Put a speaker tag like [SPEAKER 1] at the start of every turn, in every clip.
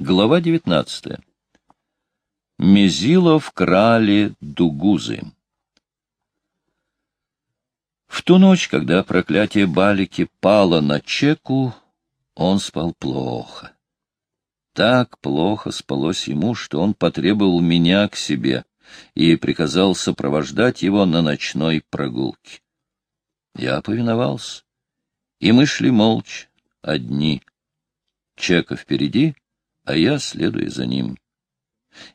[SPEAKER 1] Глава 19. Мезилов крали дугузы. В ту ночь, когда проклятие Балики пало на Чеку, он спал плохо. Так плохо спалось ему, что он потребовал меня к себе и приказал сопровождать его на ночной прогулке. Я повиновался, и мы шли молча, одни. Чека впереди — а я следуя за ним.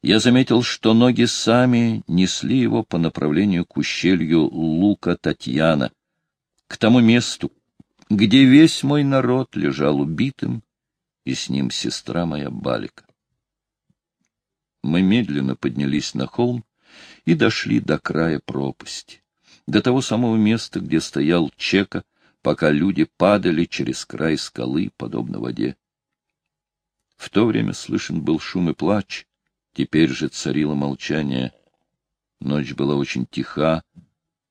[SPEAKER 1] Я заметил, что ноги сами несли его по направлению к ущелью Лука Татьяна, к тому месту, где весь мой народ лежал убитым, и с ним сестра моя Балика. Мы медленно поднялись на холм и дошли до края пропасти, до того самого места, где стоял Чека, пока люди падали через край скалы, подобно воде. В то время слышен был шум и плач, теперь же царило молчание. Ночь была очень тиха,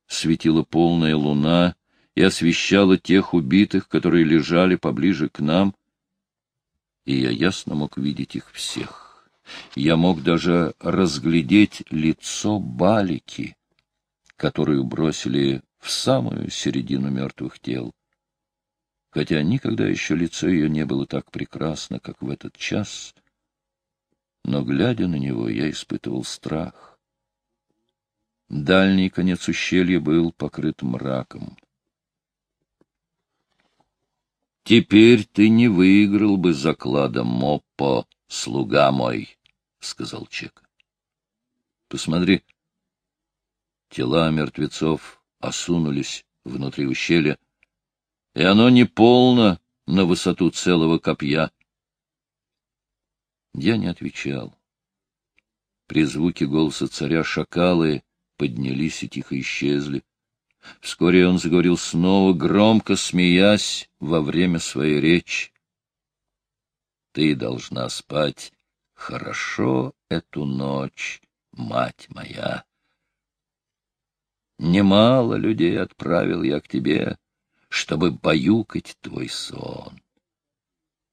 [SPEAKER 1] светила полная луна и освещала тех убитых, которые лежали поближе к нам, и я ясно мог видеть их всех. Я мог даже разглядеть лицо Балики, которую бросили в самую середину мертвых тел хотя никогда еще лицо ее не было так прекрасно, как в этот час, но, глядя на него, я испытывал страх. Дальний конец ущелья был покрыт мраком. «Теперь ты не выиграл бы заклада Моппо, слуга мой», — сказал Чек. «Посмотри, тела мертвецов осунулись внутри ущелья, и оно не полно на высоту целого копья. Я не отвечал. При звуке голоса царя шакалы поднялись и тихо исчезли. Вскоре он заговорил снова, громко смеясь во время своей речи. Ты должна спать хорошо эту ночь, мать моя. Немало людей отправил я к тебе, чтобы баюкать твой сон.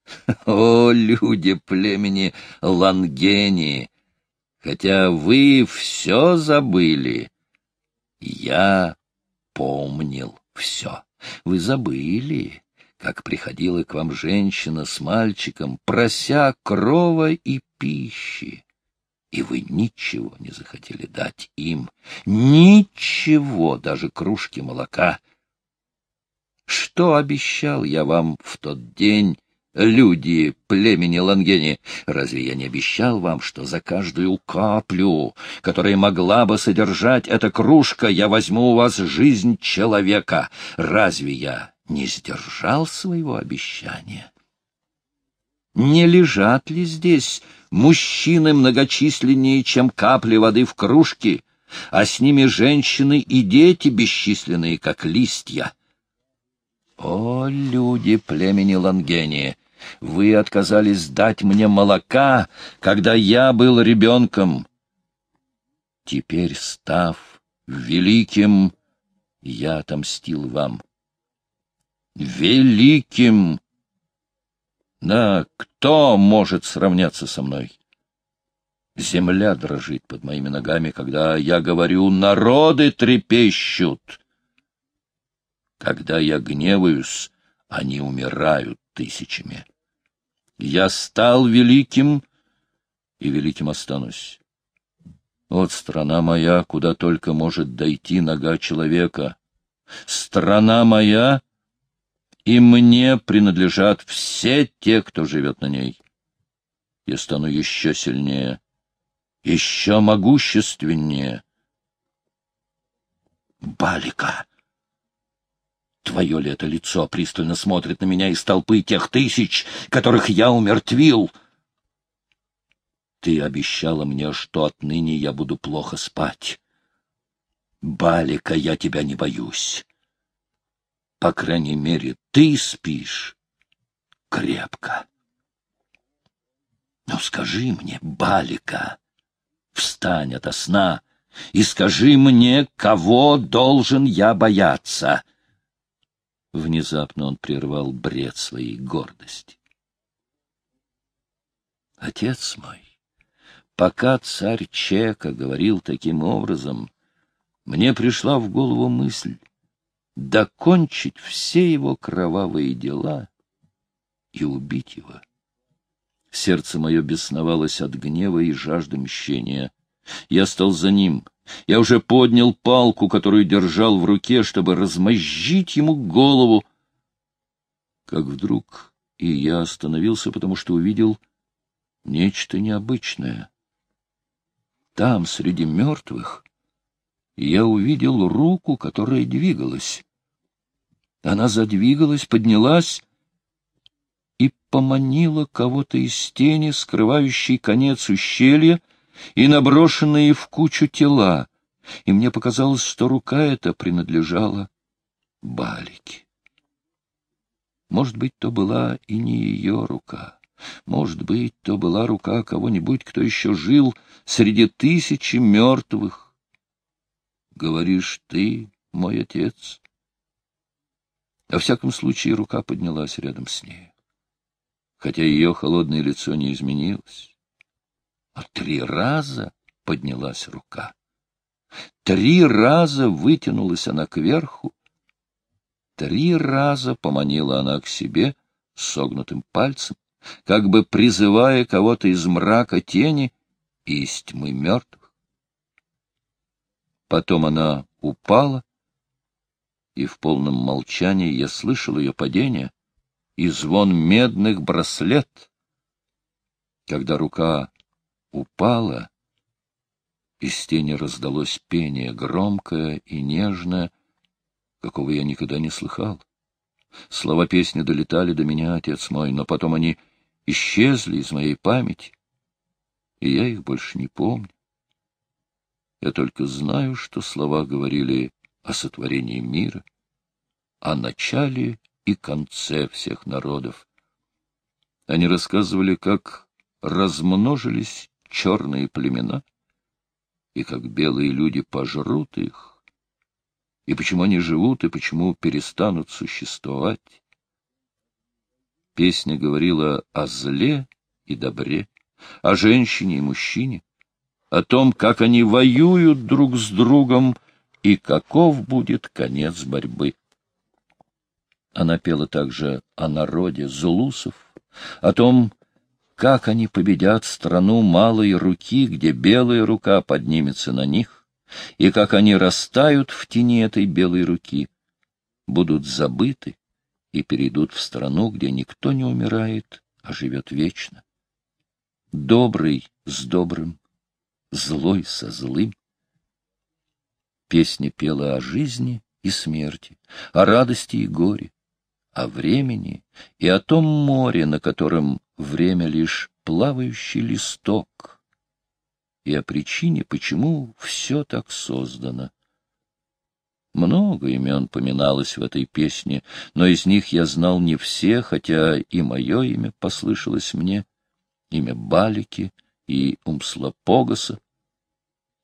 [SPEAKER 1] О, люди племени Лангени! Хотя вы все забыли, я помнил все. Вы забыли, как приходила к вам женщина с мальчиком, прося крова и пищи. И вы ничего не захотели дать им, ничего, даже кружки молока — что обещал я вам в тот день, люди племени Лангени? Разве я не обещал вам, что за каждую каплю, которая могла бы содержать эта кружка, я возьму у вас жизнь человека? Разве я не сдержал своего обещания? Не лежат ли здесь мужчины многочисленнее, чем капли воды в кружке, а с ними женщины и дети бесчисленные, как листья? О, люди племени Лангени! Вы отказались дать мне молока, когда я был ребенком. Теперь, став великим, я отомстил вам. Великим! Да, кто может сравняться со мной? Земля дрожит под моими ногами, когда я говорю «народы трепещут». Когда я гневаюсь, они умирают тысячами. Я стал великим, и великим останусь. Вот страна моя, куда только может дойти нога человека. Страна моя, и мне принадлежат все те, кто живет на ней. Я стану еще сильнее, еще могущественнее. Балика! Твое ли это лицо пристально смотрит на меня из толпы тех тысяч, которых я умертвил? Ты обещала мне, что отныне я буду плохо спать. Балика, я тебя не боюсь. По крайней мере, ты спишь крепко. Но скажи мне, Балика, встань ото сна и скажи мне, кого должен я бояться — Внезапно он прервал бред своей гордости. Отец мой, пока царь Чека говорил таким образом, мне пришла в голову мысль докончить все его кровавые дела и убить его. Сердце мое бесновалось от гнева и жажды мщения. Я стал за ним. Я уже поднял палку, которую держал в руке, чтобы размозжить ему голову. Как вдруг и я остановился, потому что увидел нечто необычное. Там, среди мертвых, я увидел руку, которая двигалась. Она задвигалась, поднялась и поманила кого-то из тени, скрывающей конец ущелья, и наброшенные в кучу тела, и мне показалось, что рука эта принадлежала Балике. Может быть, то была и не ее рука. Может быть, то была рука кого-нибудь, кто еще жил среди тысячи мертвых. Говоришь ты, мой отец? Во всяком случае, рука поднялась рядом с ней, хотя ее холодное лицо не изменилось. А три раза поднялась рука. Три раза вытянулась она кверху. Три раза поманила она к себе согнутым пальцем, как бы призывая кого-то из мрака тени и из тьмы мертвых. Потом она упала, и в полном молчании я слышал ее падение и звон медных браслет. Когда рука упала, из тени раздалось пение, громкое и нежное, какого я никогда не слыхал. Слова песни долетали до меня, отец мой, но потом они исчезли из моей памяти, и я их больше не помню. Я только знаю, что слова говорили о сотворении мира, о начале и конце всех народов. Они рассказывали, как размножились черные племена, и как белые люди пожрут их, и почему они живут, и почему перестанут существовать. Песня говорила о зле и добре, о женщине и мужчине, о том, как они воюют друг с другом и каков будет конец борьбы. Она пела также о народе зулусов, о том, как они победят страну малой руки, где белая рука поднимется на них, и как они растают в тени этой белой руки, будут забыты и перейдут в страну, где никто не умирает, а живет вечно. Добрый с добрым, злой со злым. Песня пела о жизни и смерти, о радости и горе, о времени и о том море, на котором время лишь плавающий листок, и о причине, почему все так создано. Много имен поминалось в этой песне, но из них я знал не все, хотя и мое имя послышалось мне, имя Балики и Умслопогаса,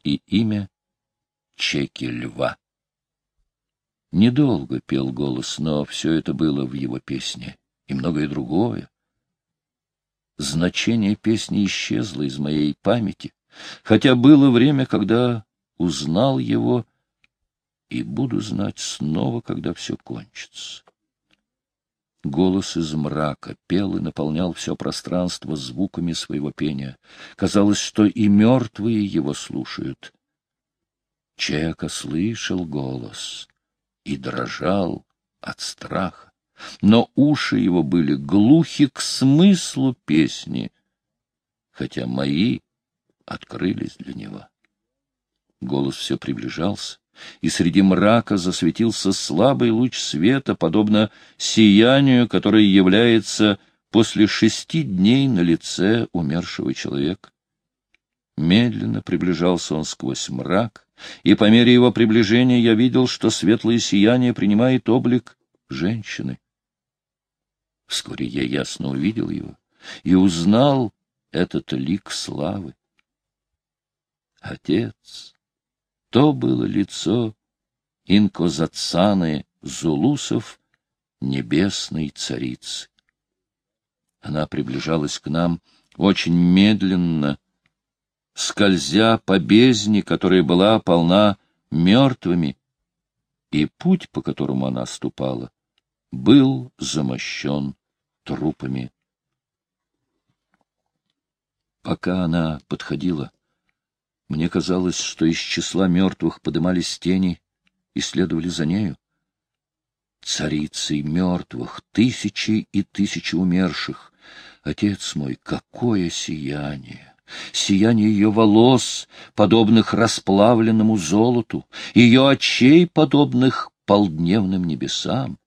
[SPEAKER 1] и имя Чеки Льва. Недолго пел голос, но все это было в его песне, и многое другое. Значение песни исчезло из моей памяти, хотя было время, когда узнал его и буду знать снова, когда все кончится. Голос из мрака пел и наполнял все пространство звуками своего пения. Казалось, что и мертвые его слушают. Чека слышал голос и дрожал от страха но уши его были глухи к смыслу песни, хотя мои открылись для него. Голос все приближался, и среди мрака засветился слабый луч света, подобно сиянию, которое является после шести дней на лице умершего человека. Медленно приближался он сквозь мрак, и по мере его приближения я видел, что светлое сияние принимает облик женщины. Вскоре я ясно увидел его и узнал этот лик славы. Отец, то было лицо инкозацаны Зулусов, небесной царицы. Она приближалась к нам, очень медленно, скользя по бездне, которая была полна мертвыми, и путь, по которому она ступала, был замощен трупами. Пока она подходила, мне казалось, что из числа мертвых подымались тени и следовали за нею. Царицей мертвых, тысячи и тысячи умерших. Отец мой, какое сияние! Сияние ее волос, подобных расплавленному золоту, ее очей, подобных полдневным небесам,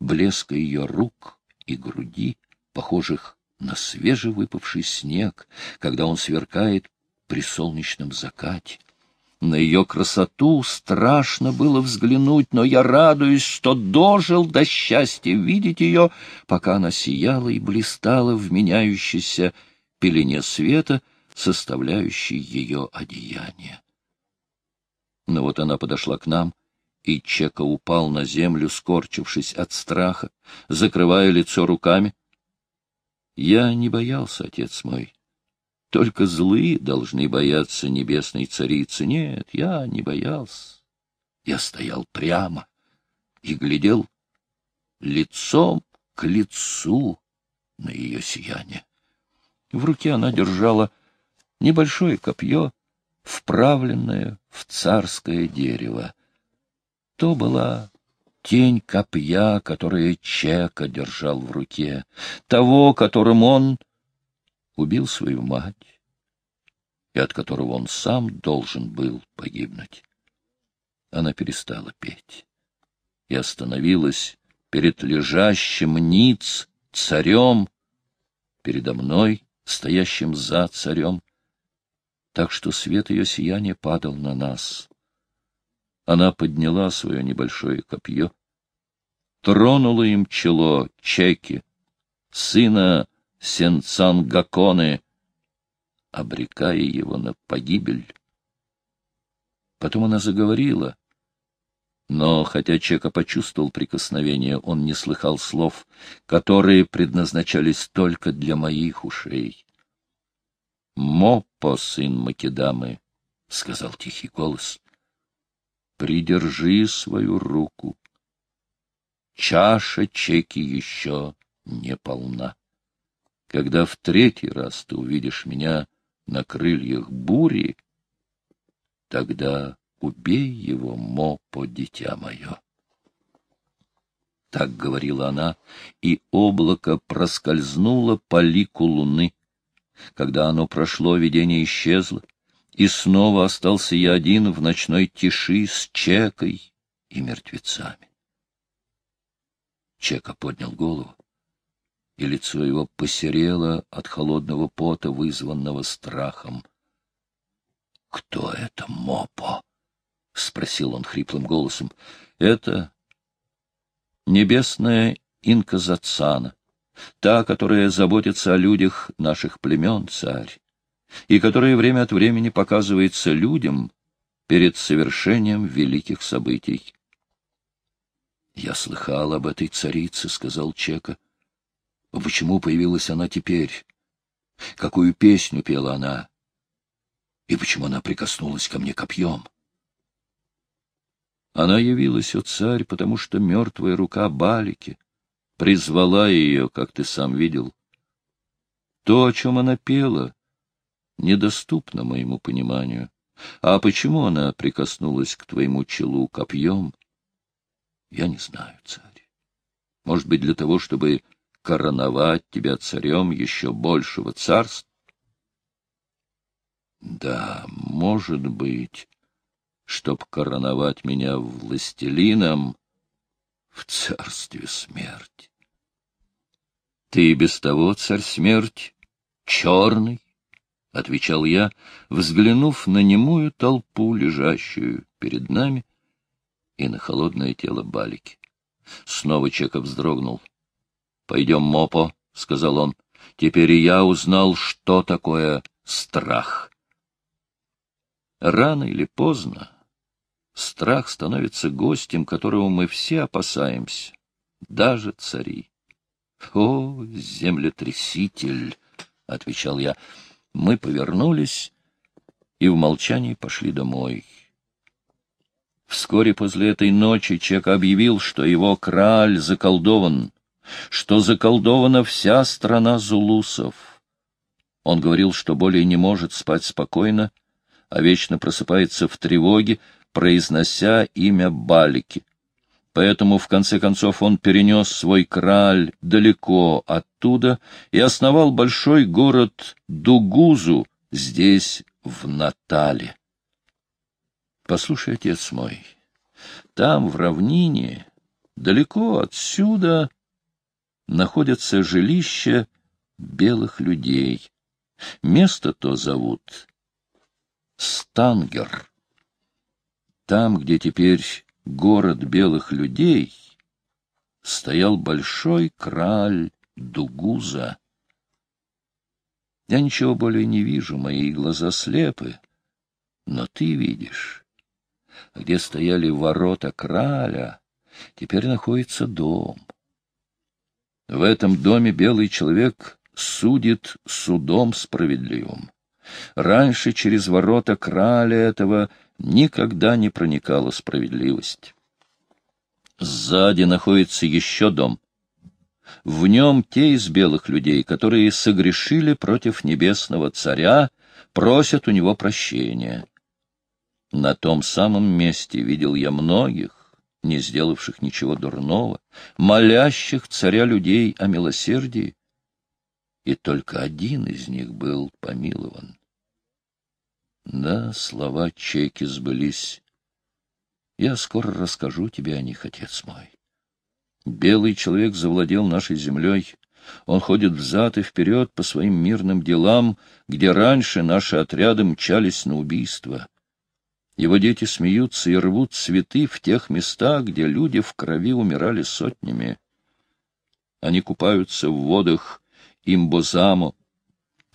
[SPEAKER 1] блеска ее рук и груди, похожих на свежевыпавший снег, когда он сверкает при солнечном закате. На ее красоту страшно было взглянуть, но я радуюсь, что дожил до счастья видеть ее, пока она сияла и блистала в меняющейся пелене света, составляющей ее одеяние. Но вот она подошла к нам, и Чека упал на землю, скорчившись от страха, закрывая лицо руками. Я не боялся, отец мой. Только злые должны бояться небесной царицы. Нет, я не боялся. Я стоял прямо и глядел лицом к лицу на ее сияние. В руке она держала небольшое копье, вправленное в царское дерево. То была тень копья, которое Чека держал в руке, того, которым он убил свою мать, и от которого он сам должен был погибнуть. Она перестала петь и остановилась перед лежащим ниц царем, передо мной, стоящим за царем, так что свет ее сияния падал на нас. Она подняла свое небольшое копье, тронула им чело Чеки, сына Сенцангаконы, обрекая его на погибель. Потом она заговорила, но, хотя Чека почувствовал прикосновение, он не слыхал слов, которые предназначались только для моих ушей. «Мопо, сын Македамы», — сказал тихий голос, — «придержи свою руку. Чаша Чеки еще не полна». Когда в третий раз ты увидишь меня на крыльях бури, тогда убей его, Мопо, дитя мое. Так говорила она, и облако проскользнуло по лику луны. Когда оно прошло, видение исчезло, и снова остался я один в ночной тиши с Чекой и мертвецами. Чека поднял голову и лицо его посерело от холодного пота, вызванного страхом. — Кто это, Мопо? — спросил он хриплым голосом. — Это небесная инказацана, та, которая заботится о людях наших племен, царь, и которая время от времени показывается людям перед совершением великих событий. — Я слыхал об этой царице, — сказал Чека. — почему появилась она теперь? Какую песню пела она? И почему она прикоснулась ко мне копьем? Она явилась, о царь, потому что мертвая рука Балики призвала ее, как ты сам видел. То, о чем она пела, недоступно моему пониманию. А почему она прикоснулась к твоему челу копьем? Я не знаю, царь. Может быть, для того, чтобы короновать тебя царем еще большего царства? Да, может быть, чтоб короновать меня властелином в царстве смерти. Ты и без того, царь смерть, черный, — отвечал я, взглянув на немую толпу, лежащую перед нами, и на холодное тело Балики. Снова Чеков вздрогнул. Пойдем, Мопо, — сказал он. Теперь я узнал, что такое страх. Рано или поздно страх становится гостем, которого мы все опасаемся, даже цари. О, землетряситель! отвечал я. Мы повернулись и в молчании пошли домой. Вскоре после этой ночи Чек объявил, что его краль заколдован, что заколдована вся страна зулусов. Он говорил, что более не может спать спокойно, а вечно просыпается в тревоге, произнося имя Балики. Поэтому, в конце концов, он перенес свой краль далеко оттуда и основал большой город Дугузу здесь, в Натале. Послушай, отец мой, там, в равнине, далеко отсюда, находятся жилища белых людей. Место то зовут Стангер. Там, где теперь город белых людей, стоял большой краль Дугуза. Я ничего более не вижу, мои глаза слепы, но ты видишь. Где стояли ворота краля, теперь находится дом. В этом доме белый человек судит судом справедливым. Раньше через ворота краля этого никогда не проникала справедливость. Сзади находится еще дом. В нем те из белых людей, которые согрешили против небесного царя, просят у него прощения. На том самом месте видел я многих, не сделавших ничего дурного, молящих царя людей о милосердии, и только один из них был помилован. Да, слова чеки сбылись. Я скоро расскажу тебе о них, отец мой. Белый человек завладел нашей землей. Он ходит взад и вперед по своим мирным делам, где раньше наши отряды мчались на убийство. Его дети смеются и рвут цветы в тех местах, где люди в крови умирали сотнями. Они купаются в водах Имбозамо,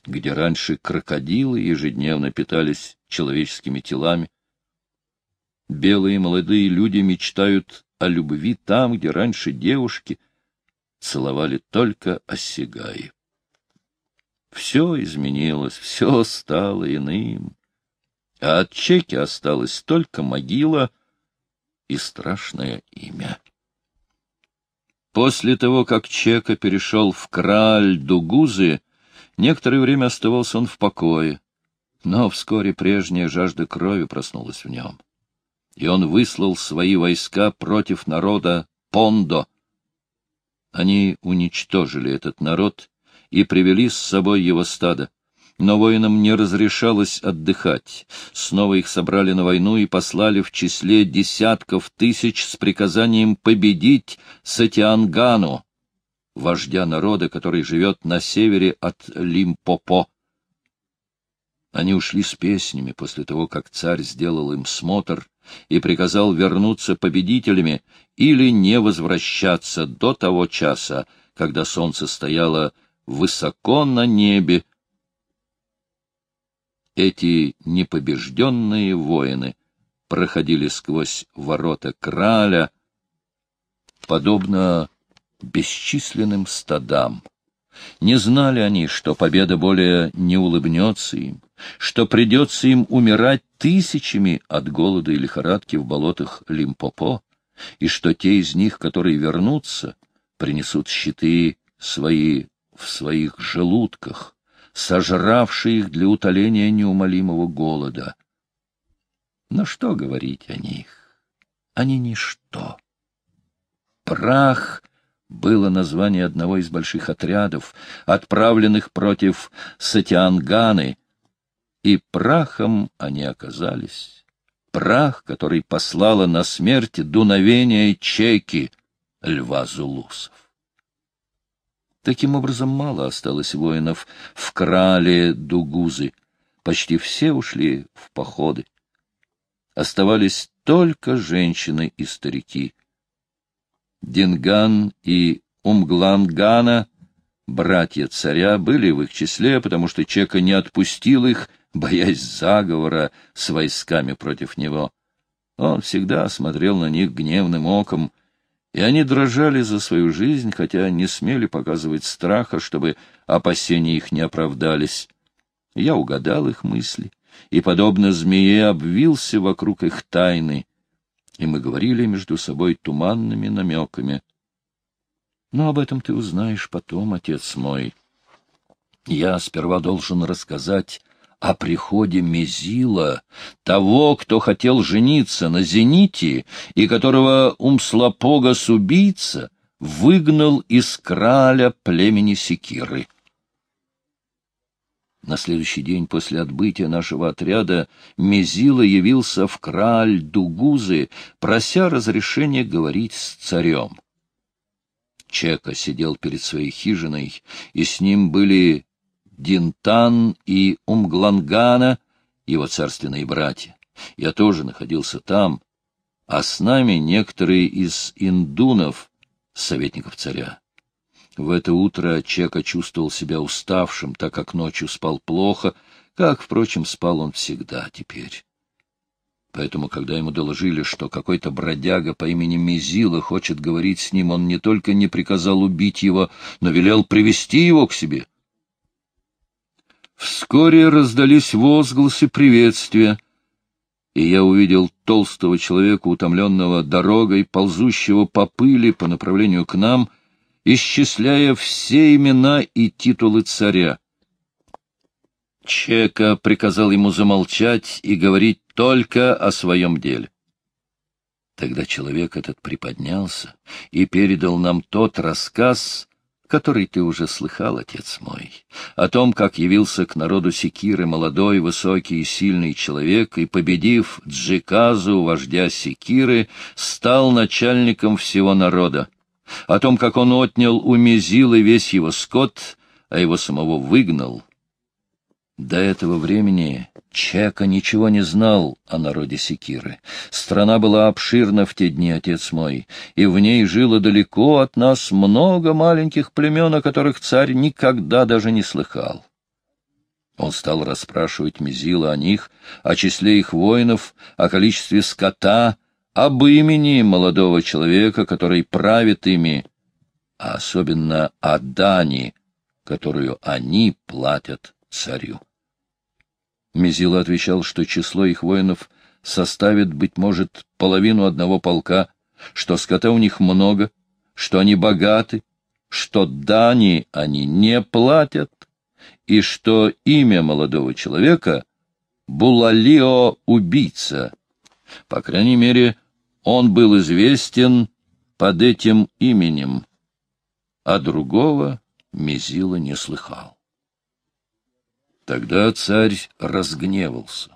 [SPEAKER 1] где раньше крокодилы ежедневно питались человеческими телами. Белые молодые люди мечтают о любви там, где раньше девушки целовали только осягаи. Все изменилось, все стало иным, а от Чеки осталась только могила и страшное имя. После того, как Чека перешел в краль Дугузы, Некоторое время оставался он в покое, но вскоре прежняя жажда крови проснулась в нем. И он выслал свои войска против народа Пондо. Они уничтожили этот народ и привели с собой его стадо. Но воинам не разрешалось отдыхать. Снова их собрали на войну и послали в числе десятков тысяч с приказанием победить Сатиангану, вождя народа, который живет на севере от Лимпопо. Они ушли с песнями после того, как царь сделал им смотр и приказал вернуться победителями или не возвращаться до того часа, когда солнце стояло высоко на небе. Эти непобежденные воины проходили сквозь ворота краля, подобно бесчисленным стадам. Не знали они, что победа более не улыбнется им, что придется им умирать тысячами от голода и лихорадки в болотах Лимпопо, и что те из них, которые вернутся, принесут щиты свои в своих желудках, сожравшие их для утоления неумолимого голода. Но что говорить о них? Они ничто. Прах было название одного из больших отрядов, отправленных против Сатианганы, и прахом они оказались. Прах, который послала на смерть дуновение Чеки, льва Зулусов. Таким образом, мало осталось воинов в крале Дугузы. Почти все ушли в походы. Оставались только женщины и старики. Динган и Умглангана, братья царя, были в их числе, потому что Чека не отпустил их, боясь заговора с войсками против него. Он всегда смотрел на них гневным оком, и они дрожали за свою жизнь, хотя не смели показывать страха, чтобы опасения их не оправдались. Я угадал их мысли и, подобно змее, обвился вокруг их тайны, и мы говорили между собой туманными намеками. Но об этом ты узнаешь потом, отец мой. Я сперва должен рассказать о приходе Мезила, того, кто хотел жениться на Зените и которого Умслопогас убийца выгнал из краля племени Секиры. На следующий день после отбытия нашего отряда Мезила явился в краль Дугузы, прося разрешения говорить с царем. Чека сидел перед своей хижиной, и с ним были Динтан и Умглангана, его царственные братья. Я тоже находился там, а с нами некоторые из индунов, советников царя. В это утро Чека чувствовал себя уставшим, так как ночью спал плохо, как, впрочем, спал он всегда теперь. Поэтому, когда ему доложили, что какой-то бродяга по имени Мизила хочет говорить с ним, он не только не приказал убить его, но велел привести его к себе. Вскоре раздались возгласы приветствия, и я увидел толстого человека, утомленного дорогой, ползущего по пыли по направлению к нам, исчисляя все имена и титулы царя. Чека приказал ему замолчать и говорить только о своем деле. Тогда человек этот приподнялся и передал нам тот рассказ, который ты уже слыхал, отец мой, о том, как явился к народу Секиры молодой, высокий и сильный человек, и, победив Джиказу, вождя Секиры, стал начальником всего народа, о том, как он отнял у Мезилы весь его скот, а его самого выгнал. До этого времени Чека ничего не знал о народе Секиры. Страна была обширна в те дни, отец мой, и в ней жило далеко от нас много маленьких племен, о которых царь никогда даже не слыхал. Он стал расспрашивать Мизила о них, о числе их воинов, о количестве скота, об имени молодого человека, который правит ими, а особенно о дани, которую они платят царю. Мизила отвечал, что число их воинов составит, быть может, половину одного полка, что скота у них много, что они богаты, что дани они не платят, и что имя молодого человека — Булалио-убийца. По крайней мере, он был известен под этим именем, а другого Мизила не слыхал. Тогда царь разгневался.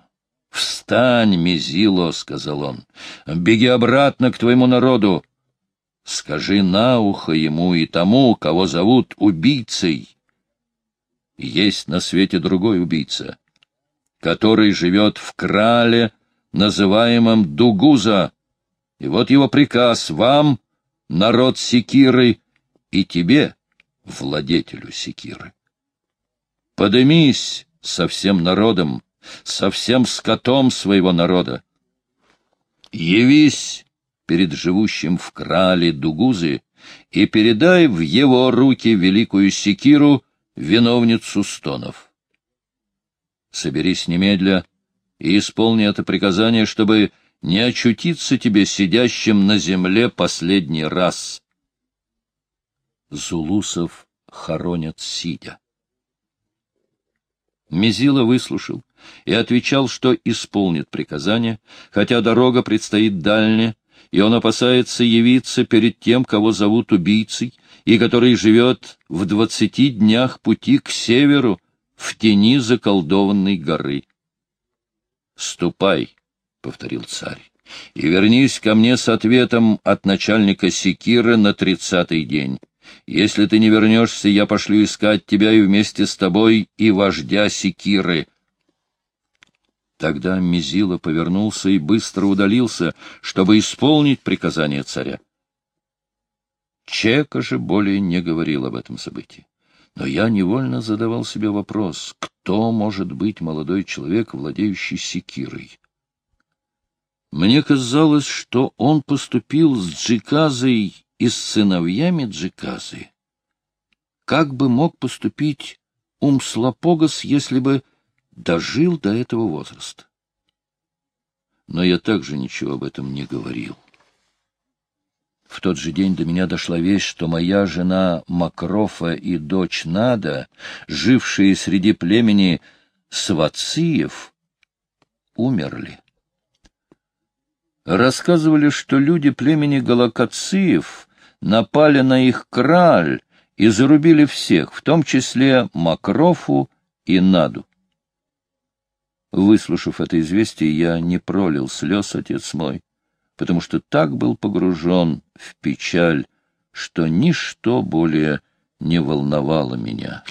[SPEAKER 1] — Встань, Мизило, — сказал он, — беги обратно к твоему народу. Скажи на ухо ему и тому, кого зовут убийцей. Есть на свете другой убийца, который живет в крале, называемом Дугуза. И вот его приказ вам, народ Секиры, и тебе, владетелю Секиры. Подымись со всем народом, со всем скотом своего народа. Явись перед живущим в крале Дугузы и передай в его руки великую секиру, виновницу стонов. Соберись немедля и исполни это приказание, чтобы не очутиться тебе сидящим на земле последний раз. Зулусов хоронят сидя. Мизила выслушал и отвечал, что исполнит приказание, хотя дорога предстоит дальняя, и он опасается явиться перед тем, кого зовут убийцей, и который живет в двадцати днях пути к северу, в тени заколдованной горы. «Ступай», — повторил царь, — «и вернись ко мне с ответом от начальника Секира на тридцатый день». Если ты не вернешься, я пошлю искать тебя и вместе с тобой и вождя Секиры. Тогда Мизила повернулся и быстро удалился, чтобы исполнить приказание царя. Чека же более не говорил об этом событии. Но я невольно задавал себе вопрос, кто может быть молодой человек, владеющий секирой? Мне казалось, что он поступил с Джиказой и с сыновьями Джиказы. Как бы мог поступить Умслопогас, если бы дожил до этого возраста? Но я также ничего об этом не говорил. В тот же день до меня дошла весть, что моя жена Макрофа и дочь Нада, жившие среди племени Свациев, умерли. Рассказывали, что люди племени Галакациев напали на их краль и зарубили всех, в том числе Макрофу и Наду. Выслушав это известие, я не пролил слез, отец мой, потому что так был погружен в печаль, что ничто более не волновало меня.